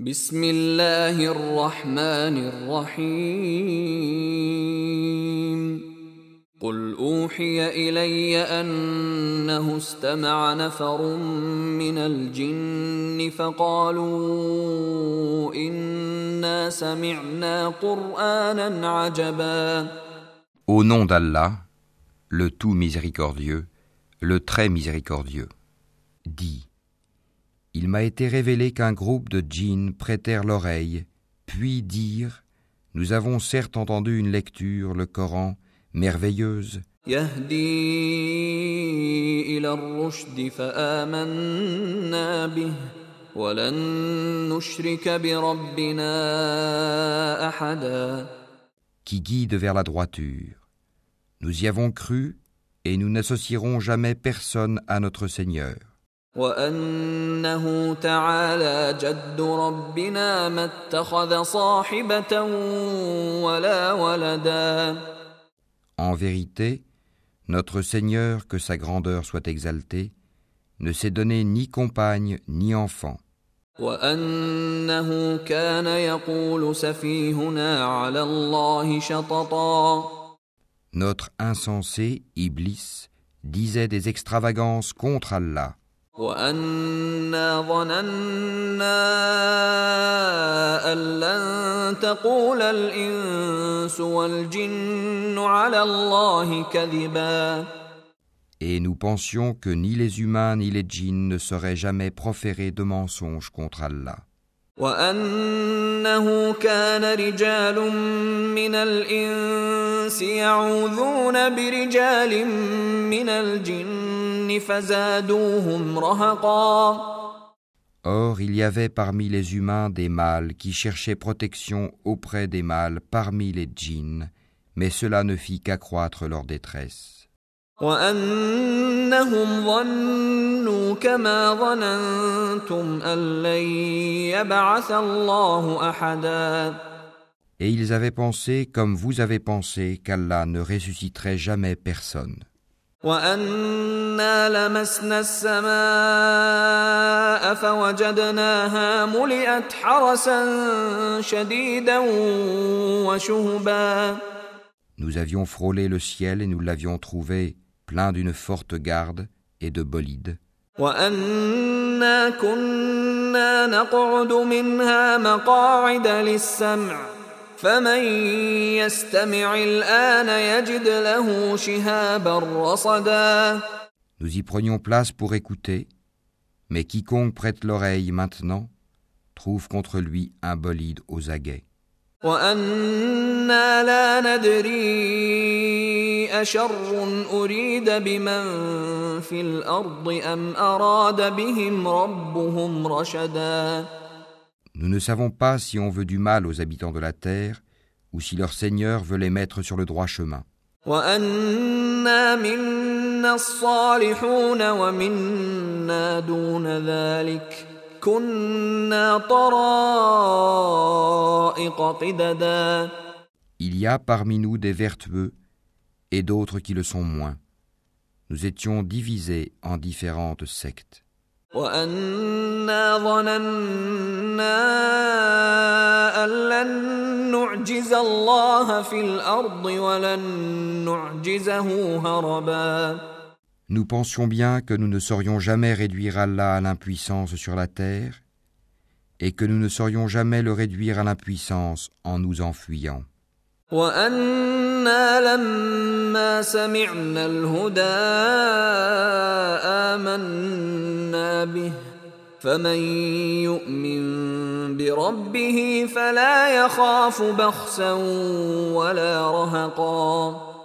بسم الله الرحمن الرحيم. قل أوحي إلي أنه استمع نفر من الجن فقالوا إنا سمعنا قرآنا عجبا. Au nom d'Allah, le tout miséricordieux, le très miséricordieux, dit il m'a été révélé qu'un groupe de djinns prêtèrent l'oreille, puis dirent Nous avons certes entendu une lecture, le Coran, merveilleuse. qui guide vers la droiture. Nous y avons cru et nous n'associerons jamais personne à notre Seigneur. وانه تعالى جد ربنا ما اتخذ صاحبه ولا ولدا En vérité, notre Seigneur, que sa grandeur soit exaltée, ne s'est donné ni compagne ni enfant, وانه كان يقول سفيهنا على الله شططا notre insensé, Iblis, disait des extravagances contre Allah, وأنا ظننا أن لن تقول الإنس والجن على الله كذبا et nous pensions que ni les humains ni les djinns ne sauraient jamais proférer de mensonges contre Allah. وأنه كان رجال من الإنس يعوذون برجال من الجن فزادوهم رهقا Or, il y avait parmi les humains des mâles qui cherchaient protection auprès des mâles parmi les djinns, mais cela ne fit qu'accroître leur détresse. وأنهم ظنوا كما ظننتم أن لن يبعث الله أحدا Et ils avaient pensé, comme vous avez pensé, qu'Allah ne ressusciterait jamais personne. وأنا لمسنا السماء فوجدناها ملئت حرسا شديدا وشهبا Nous avions frôlé le ciel et nous l'avions trouvé plein d'une forte garde et de bolides. وأنا كنا نقعد منها مقاعد للسمع فمن يستمع الآن يجد له شهابا رصدا Nous y prenions place pour écouter, mais quiconque prête l'oreille maintenant trouve contre lui un bolide aux aguets. وأنا لا ندري أشر أريد بمن في الأرض أم أراد بهم ربهم رشدا Nous ne savons pas si on veut du mal aux habitants de la terre ou si leur Seigneur veut les mettre sur le droit chemin. Il y a parmi nous des vertueux et d'autres qui le sont moins. Nous étions divisés en différentes sectes. وأنا ظننا أن لن نعجز الله في الأرض ولن نعجزه هربا Nous pensions bien que nous ne saurions jamais réduire Allah à l'impuissance sur la terre et que nous ne saurions jamais le réduire à l'impuissance en nous enfuyant. وأنا لما سمعنا الهدى آمنا به فمن يؤمن بربه فلا يخاف بخسا ولا رهقا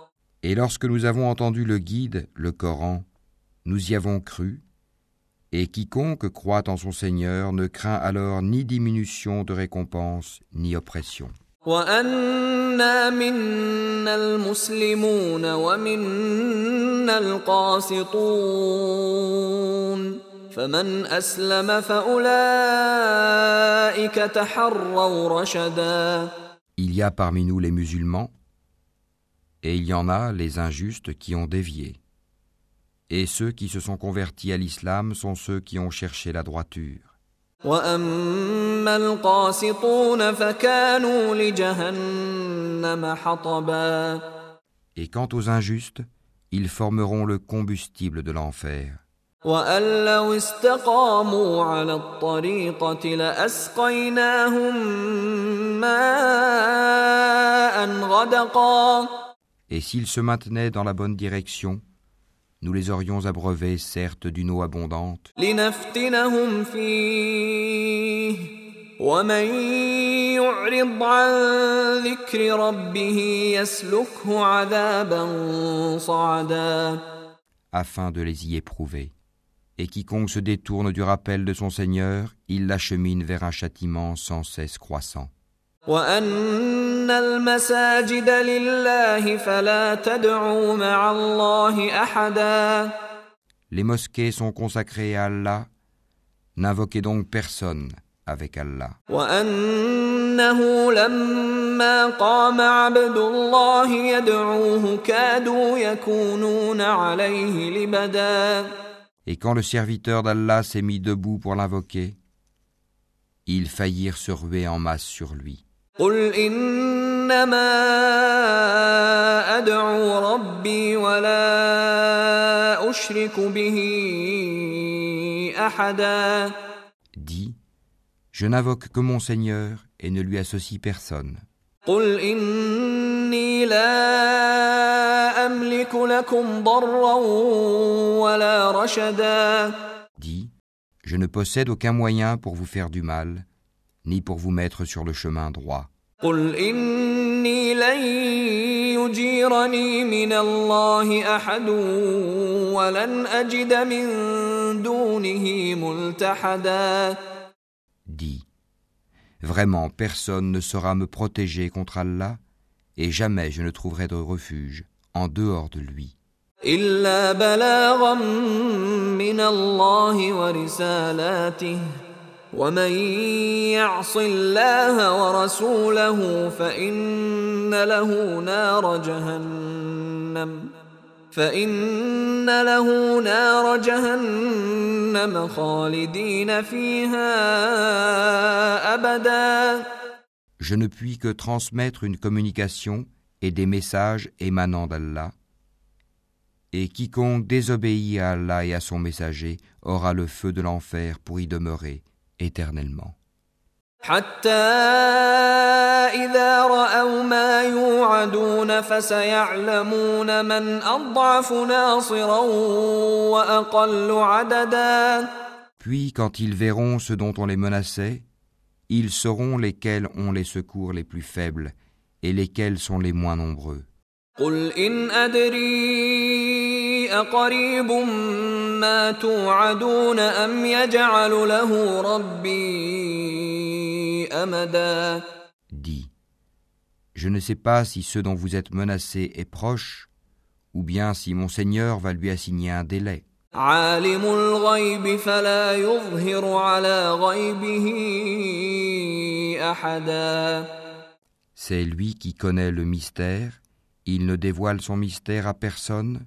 Et lorsque nous avons entendu le guide, le Coran, nous y avons cru, et quiconque croit en son Seigneur ne craint alors ni diminution de récompense, ni oppression. وأنا منا المسلمون ومنا القاسطون فمن أسلم فأولئك تحروا رشدا Il y a parmi nous les musulmans, et il y en a les injustes qui ont dévié. Et ceux qui se sont convertis à l'islam sont ceux qui ont cherché la droiture. واما القاسطون فكانوا لجهنم حطبا Et quant aux injustes, ils formeront le combustible de l'enfer. وأن لو استقاموا على الطريقة لأسقيناهم ماء غدقا Et s'ils se maintenaient dans la bonne direction, nous les aurions abreuvés certes d'une eau abondante, لنفتنهم فيه ومن يعرض عن ذكر ربه يسلكه عذابا صعدا afin de les y éprouver. Et quiconque se détourne du rappel de son Seigneur, il l'achemine vers un châtiment sans cesse croissant. وأن المساجد لله فلا تدعوا مع الله أحدا Les mosquées sont consacrées à Allah, n'invoquez donc personne avec Allah. Et quand le serviteur d'Allah s'est mis debout pour l'invoquer, ils faillirent se ruer en masse sur lui. Dis, je n'invoque que mon Seigneur et ne lui associe personne. قل إني لا أملك لكم ضرا ولا رشدا Dis, je ne possède aucun moyen pour vous faire du mal, ni pour vous mettre sur le chemin droit. قل إني لن يجيرني من الله أحد ولن أجد من دونه ملتحدا Dis, vraiment personne ne saura me protéger contre Allah, et jamais je ne trouverai de refuge en dehors de lui. إلا بلاغا من الله ورسالاته ومن يعص الله ورسوله فإن له نار جهنم فإن له نار جهنم خالدين فيها أبدا Je ne puis que transmettre une communication et des messages émanant d'Allah, et quiconque désobéit à Allah et à son messager aura le feu de l'enfer pour y demeurer éternellement. Puis quand ils verront ce dont on les menaçait, ils sauront lesquels ont les secours les plus faibles et lesquels sont les moins nombreux أقريب ما توعدون أم يجعل له ربي أمدا Dis, je ne sais pas si ce dont vous êtes menacés est proche, ou bien si mon Seigneur va lui assigner un délai. عالم الغيب فلا يظهر على غيبه أحدا C'est lui qui connaît le mystère, il ne dévoile son mystère à personne,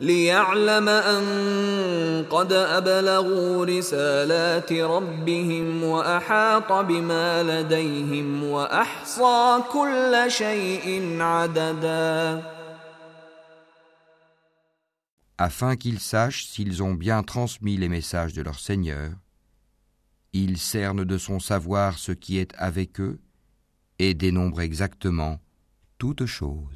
ليعلم أن قد أبلغوا رسالات ربهم وأحاط بما لديهم وأحصى كل شيء عددا afin qu'ils sachent s'ils ont bien transmis les messages de leur Seigneur, il cerne de son savoir ce qui est avec eux, et dénombre exactement toute chose.